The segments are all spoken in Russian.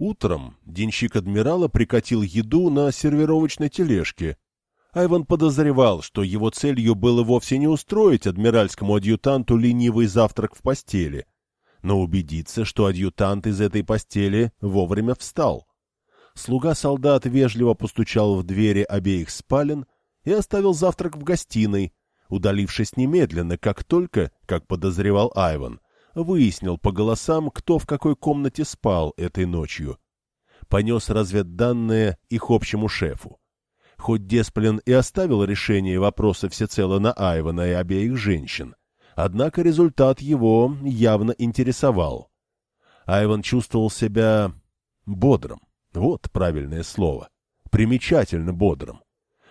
Утром денщик адмирала прикатил еду на сервировочной тележке. Айван подозревал, что его целью было вовсе не устроить адмиральскому адъютанту ленивый завтрак в постели, но убедиться, что адъютант из этой постели вовремя встал. Слуга-солдат вежливо постучал в двери обеих спален и оставил завтрак в гостиной, удалившись немедленно, как только, как подозревал Айван, выяснил по голосам, кто в какой комнате спал этой ночью. Понес разведданные их общему шефу. Хоть Десплин и оставил решение вопроса всецело на Айвана и обеих женщин, однако результат его явно интересовал. Айван чувствовал себя бодрым, вот правильное слово, примечательно бодрым.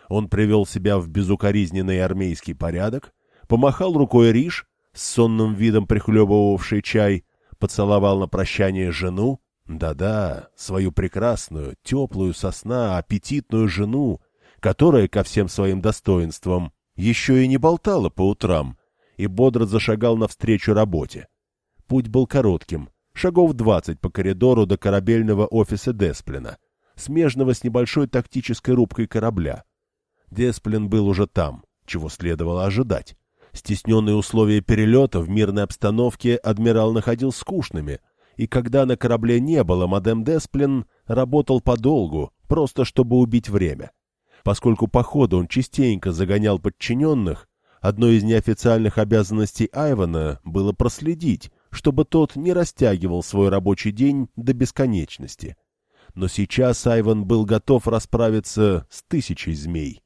Он привел себя в безукоризненный армейский порядок, помахал рукой Риш, с сонным видом прихлебывавший чай, поцеловал на прощание жену, да-да, свою прекрасную, теплую сосна, аппетитную жену, которая ко всем своим достоинствам еще и не болтала по утрам, и бодро зашагал навстречу работе. Путь был коротким, шагов двадцать по коридору до корабельного офиса Десплина, смежного с небольшой тактической рубкой корабля. Десплин был уже там, чего следовало ожидать. Стесненные условия перелета в мирной обстановке адмирал находил скучными, и когда на корабле не было мадем Десплин, работал подолгу, просто чтобы убить время. Поскольку по ходу он частенько загонял подчиненных, одной из неофициальных обязанностей Айвана было проследить, чтобы тот не растягивал свой рабочий день до бесконечности. Но сейчас Айван был готов расправиться с тысячей змей.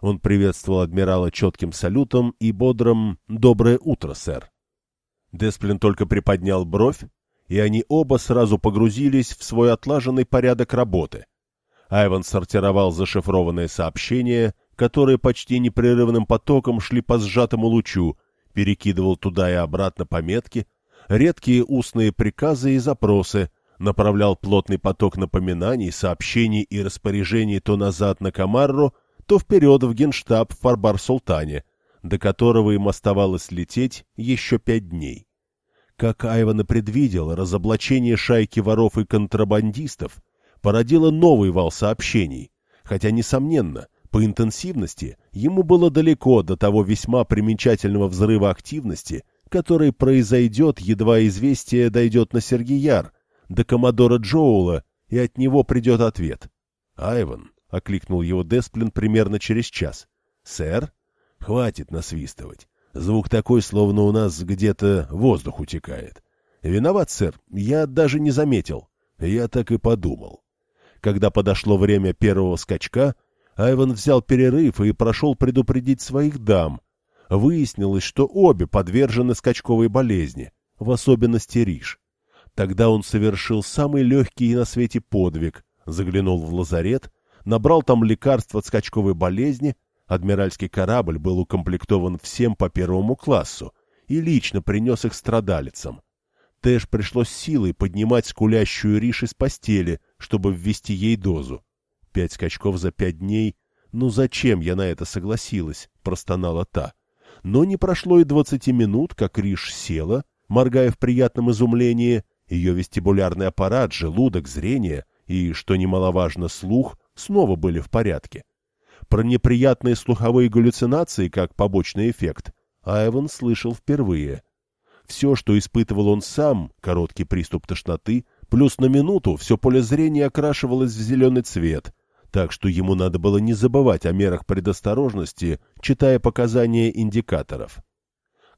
Он приветствовал адмирала четким салютом и бодрым «Доброе утро, сэр». Десплин только приподнял бровь, и они оба сразу погрузились в свой отлаженный порядок работы. Айван сортировал зашифрованные сообщения, которые почти непрерывным потоком шли по сжатому лучу, перекидывал туда и обратно пометки, редкие устные приказы и запросы, направлял плотный поток напоминаний, сообщений и распоряжений то назад на Камарру, то вперед в генштаб в Фарбар-Султане, до которого им оставалось лететь еще пять дней. Как Айван и предвидел, разоблачение шайки воров и контрабандистов породило новый вал сообщений, хотя, несомненно, по интенсивности ему было далеко до того весьма примечательного взрыва активности, который произойдет, едва известие дойдет на Сергияр, до коммодора Джоула, и от него придет ответ. «Айван», — окликнул его Десплин примерно через час. «Сэр? Хватит насвистывать. Звук такой, словно у нас где-то воздух утекает. Виноват, сэр, я даже не заметил. Я так и подумал». Когда подошло время первого скачка, Айван взял перерыв и прошел предупредить своих дам. Выяснилось, что обе подвержены скачковой болезни, в особенности Риш. Тогда он совершил самый легкий на свете подвиг, заглянул в лазарет, набрал там лекарств от скачковой болезни, адмиральский корабль был укомплектован всем по первому классу и лично принес их страдалицам. Тэш пришлось силой поднимать скулящую Риш из постели, чтобы ввести ей дозу. Пять скачков за пять дней. Ну зачем я на это согласилась? Простонала та. Но не прошло и двадцати минут, как Риш села, моргая в приятном изумлении. Ее вестибулярный аппарат, желудок, зрение и, что немаловажно, слух снова были в порядке. Про неприятные слуховые галлюцинации, как побочный эффект, Айван слышал впервые. Все, что испытывал он сам, короткий приступ тошноты, плюс на минуту все поле зрения окрашивалось в зеленый цвет, так что ему надо было не забывать о мерах предосторожности, читая показания индикаторов.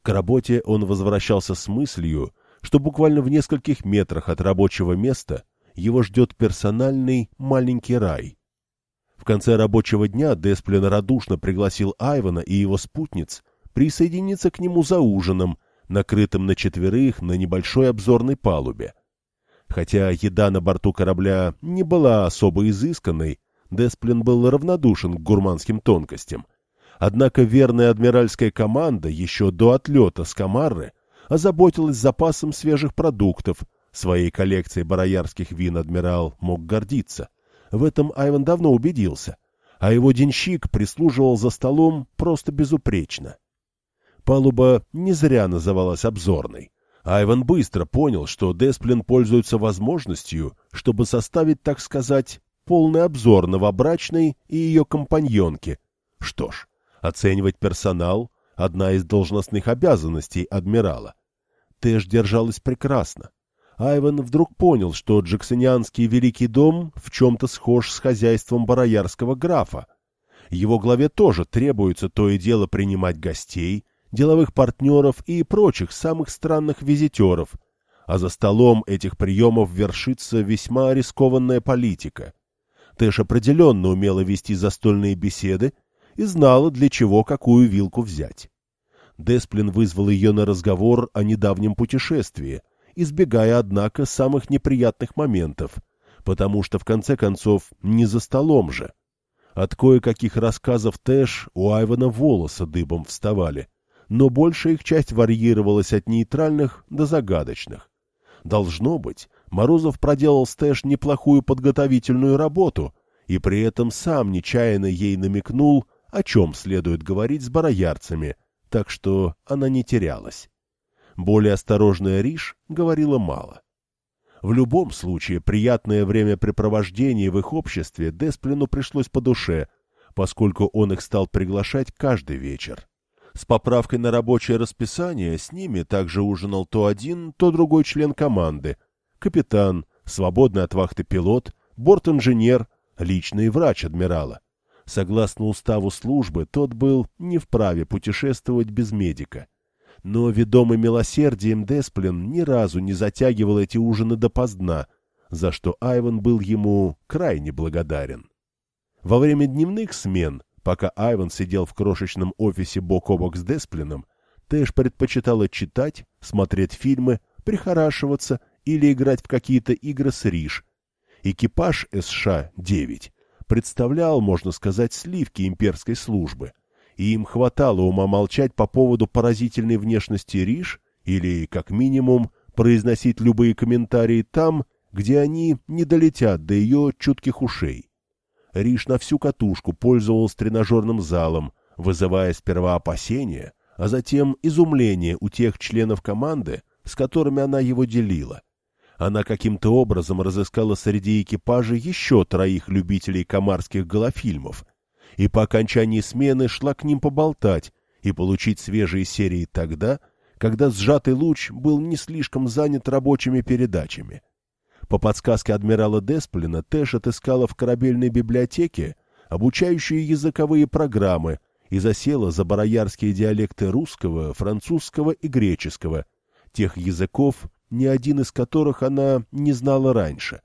К работе он возвращался с мыслью, что буквально в нескольких метрах от рабочего места его ждет персональный маленький рай. В конце рабочего дня Десплин радушно пригласил Айвана и его спутниц присоединиться к нему за ужином, накрытым на четверых на небольшой обзорной палубе. Хотя еда на борту корабля не была особо изысканной, Десплин был равнодушен к гурманским тонкостям. Однако верная адмиральская команда еще до отлета с Камарры озаботилась запасом свежих продуктов. Своей коллекцией бароярских вин адмирал мог гордиться. В этом Айван давно убедился. А его денщик прислуживал за столом просто безупречно. Палуба не зря называлась обзорной. Айван быстро понял, что Десплин пользуется возможностью чтобы составить, так сказать, полный обзор новобрачной и ее компаньонки. Что ж, оценивать персонал — одна из должностных обязанностей адмирала. Тэш держалась прекрасно. Айван вдруг понял, что Джексонианский Великий дом в чем-то схож с хозяйством бароярского графа. Его главе тоже требуется то и дело принимать гостей, деловых партнеров и прочих самых странных визитеров, а за столом этих приемов вершится весьма рискованная политика. Тэш определенно умела вести застольные беседы и знала, для чего какую вилку взять. Десплин вызвал ее на разговор о недавнем путешествии, избегая, однако, самых неприятных моментов, потому что, в конце концов, не за столом же. От кое-каких рассказов Тэш у Айвана волосы дыбом вставали, но большая их часть варьировалась от нейтральных до загадочных. Должно быть, Морозов проделал с Тэш неплохую подготовительную работу и при этом сам нечаянно ей намекнул, о чем следует говорить с бароярцами, так что она не терялась. Более осторожная Риш говорила мало. В любом случае, приятное времяпрепровождение в их обществе Десплину пришлось по душе, поскольку он их стал приглашать каждый вечер. С поправкой на рабочее расписание с ними также ужинал то один, то другой член команды. Капитан, свободный от вахты пилот, борт-инженер, личный врач адмирала. Согласно уставу службы, тот был не вправе путешествовать без медика но, ведомый милосердием Десплин, ни разу не затягивал эти ужины допоздна, за что Айван был ему крайне благодарен. Во время дневных смен, пока Айван сидел в крошечном офисе бок о бок с Десплином, Тэш предпочитала читать, смотреть фильмы, прихорашиваться или играть в какие-то игры с Риш. Экипаж СШ-9 представлял, можно сказать, сливки имперской службы — и им хватало ума молчать по поводу поразительной внешности Риш или, как минимум, произносить любые комментарии там, где они не долетят до ее чутких ушей. Риш на всю катушку пользовался тренажерным залом, вызывая сперва опасения, а затем изумление у тех членов команды, с которыми она его делила. Она каким-то образом разыскала среди экипажа еще троих любителей комарских голофильмов — и по окончании смены шла к ним поболтать и получить свежие серии тогда, когда сжатый луч был не слишком занят рабочими передачами. По подсказке адмирала Десплина Тэш отыскала в корабельной библиотеке обучающие языковые программы и засела за бароярские диалекты русского, французского и греческого, тех языков, ни один из которых она не знала раньше.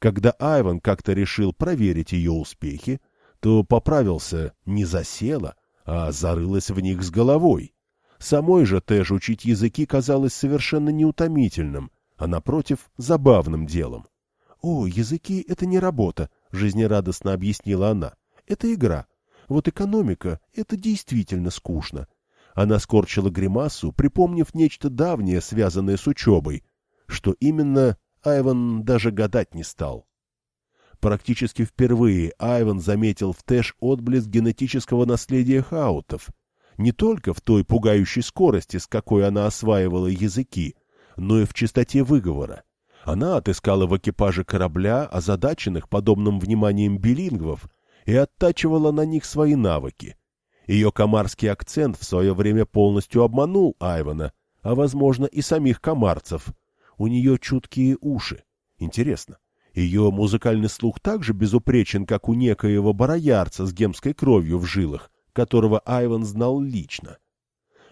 Когда Айван как-то решил проверить ее успехи, то поправился не засела, а зарылась в них с головой. Самой же Тэш учить языки казалось совершенно неутомительным, а, напротив, забавным делом. — О, языки — это не работа, — жизнерадостно объяснила она. — Это игра. Вот экономика — это действительно скучно. Она скорчила гримасу, припомнив нечто давнее, связанное с учебой. Что именно, Айван даже гадать не стал. Практически впервые Айван заметил в Тэш отблеск генетического наследия хаутов. Не только в той пугающей скорости, с какой она осваивала языки, но и в чистоте выговора. Она отыскала в экипаже корабля озадаченных подобным вниманием билингвов и оттачивала на них свои навыки. Ее комарский акцент в свое время полностью обманул Айвана, а, возможно, и самих комарцев. У нее чуткие уши. Интересно, ее музыкальный слух так же безупречен, как у некоего бароярца с гемской кровью в жилах, которого Айван знал лично.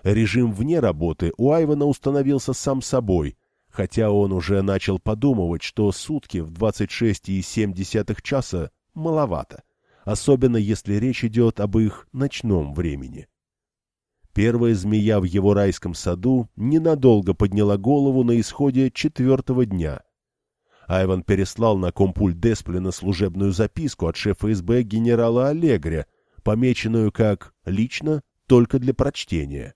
Режим вне работы у Айвана установился сам собой, хотя он уже начал подумывать, что сутки в 26,7 часа маловато, особенно если речь идет об их ночном времени. Первая змея в его райском саду ненадолго подняла голову на исходе четвертого дня, Айван переслал на компульт Десплина служебную записку от шефа СБ генерала Аллегря, помеченную как «лично, только для прочтения».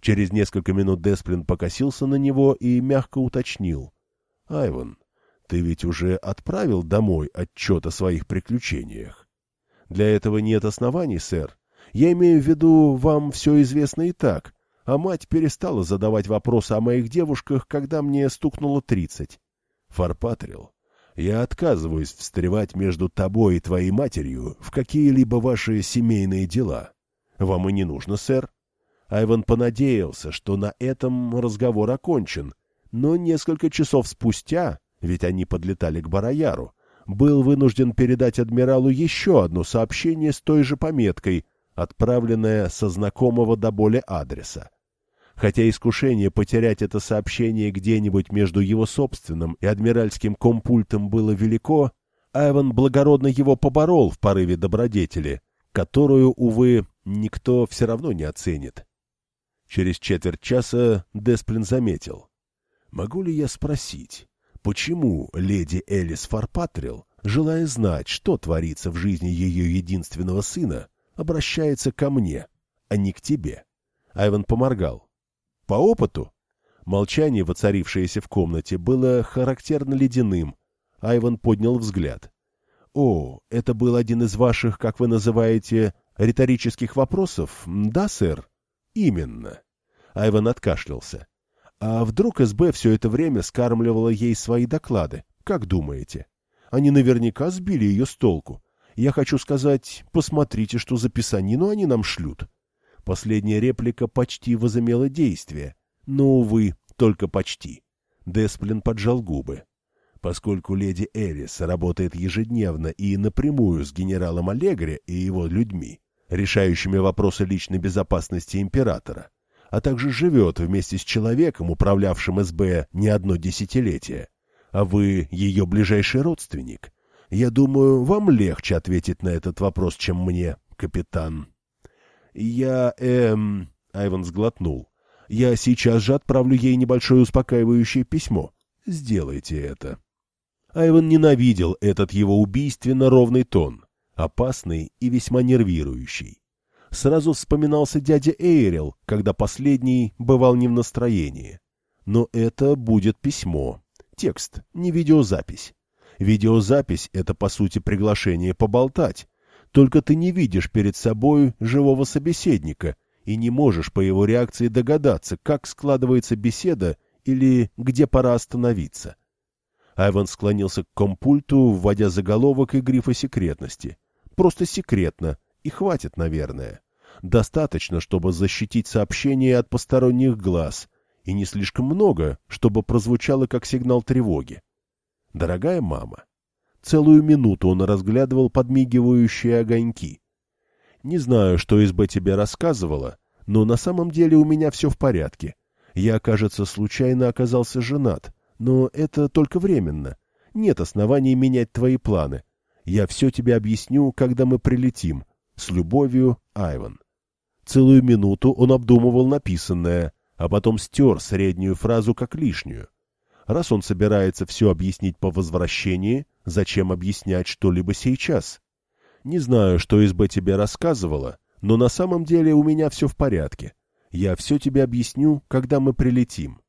Через несколько минут Десплин покосился на него и мягко уточнил. — Айван, ты ведь уже отправил домой отчет о своих приключениях? — Для этого нет оснований, сэр. Я имею в виду, вам все известно и так, а мать перестала задавать вопросы о моих девушках, когда мне стукнуло тридцать. Фарпатрил. Я отказываюсь встревать между тобой и твоей матерью в какие-либо ваши семейные дела. Вам и не нужно, сэр. Айван понадеялся, что на этом разговор окончен, но несколько часов спустя, ведь они подлетали к Барояру, был вынужден передать адмиралу еще одно сообщение с той же пометкой, отправленное со знакомого до боли адреса. Хотя искушение потерять это сообщение где-нибудь между его собственным и адмиральским компультом было велико, Айван благородно его поборол в порыве добродетели, которую, увы, никто все равно не оценит. Через четверть часа Десплин заметил. «Могу ли я спросить, почему леди Элис Фарпатрил, желая знать, что творится в жизни ее единственного сына, обращается ко мне, а не к тебе?» Айван поморгал. По опыту? Молчание, воцарившееся в комнате, было характерно ледяным. Айван поднял взгляд. «О, это был один из ваших, как вы называете, риторических вопросов, да, сэр?» «Именно». Айван откашлялся. «А вдруг СБ все это время скармливала ей свои доклады? Как думаете? Они наверняка сбили ее с толку. Я хочу сказать, посмотрите, что за писанину они нам шлют. Последняя реплика почти возымела действие, но, увы, только почти. Десплин поджал губы. Поскольку леди Элис работает ежедневно и напрямую с генералом Аллегри и его людьми, решающими вопросы личной безопасности императора, а также живет вместе с человеком, управлявшим СБ не одно десятилетие, а вы ее ближайший родственник, я думаю, вам легче ответить на этот вопрос, чем мне, капитан. «Я, эм...» — Айван сглотнул. «Я сейчас же отправлю ей небольшое успокаивающее письмо. Сделайте это». Айван ненавидел этот его убийственно ровный тон, опасный и весьма нервирующий. Сразу вспоминался дядя Эйрил, когда последний бывал не в настроении. Но это будет письмо. Текст, не видеозапись. Видеозапись — это, по сути, приглашение поболтать, только ты не видишь перед собой живого собеседника и не можешь по его реакции догадаться, как складывается беседа или где пора остановиться. Айван склонился к компульту, вводя заголовок и грифы секретности. Просто секретно, и хватит, наверное. Достаточно, чтобы защитить сообщение от посторонних глаз, и не слишком много, чтобы прозвучало как сигнал тревоги. Дорогая мама, Целую минуту он разглядывал подмигивающие огоньки. Не знаю, что СБ тебе рассказывала, но на самом деле у меня все в порядке. Я, кажется, случайно оказался женат, но это только временно. Нет оснований менять твои планы. Я все тебе объясню, когда мы прилетим. С любовью, Айван. Целую минуту он обдумывал написанное, а потом стер среднюю фразу как лишнюю. Раз он собирается все объяснить по возвращении, Зачем объяснять что-либо сейчас? Не знаю, что СБ тебе рассказывала, но на самом деле у меня все в порядке. Я все тебе объясню, когда мы прилетим.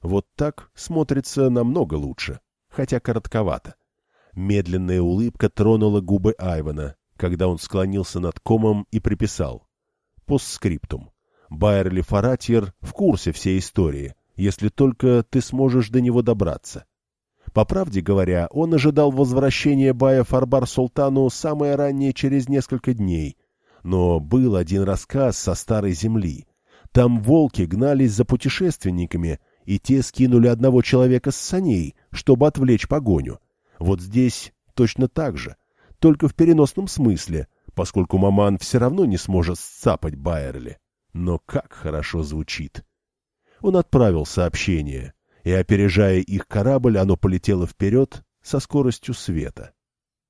Вот так смотрится намного лучше, хотя коротковато. Медленная улыбка тронула губы Айвана, когда он склонился над комом и приписал. Постскриптум. Байерли Фаратьер в курсе всей истории, если только ты сможешь до него добраться. По правде говоря, он ожидал возвращения Бая Фарбар Султану самое раннее через несколько дней. Но был один рассказ со Старой Земли. Там волки гнались за путешественниками, и те скинули одного человека с саней, чтобы отвлечь погоню. Вот здесь точно так же, только в переносном смысле, поскольку Маман все равно не сможет сцапать Байерли. Но как хорошо звучит. Он отправил сообщение — и, опережая их корабль, оно полетело вперед со скоростью света.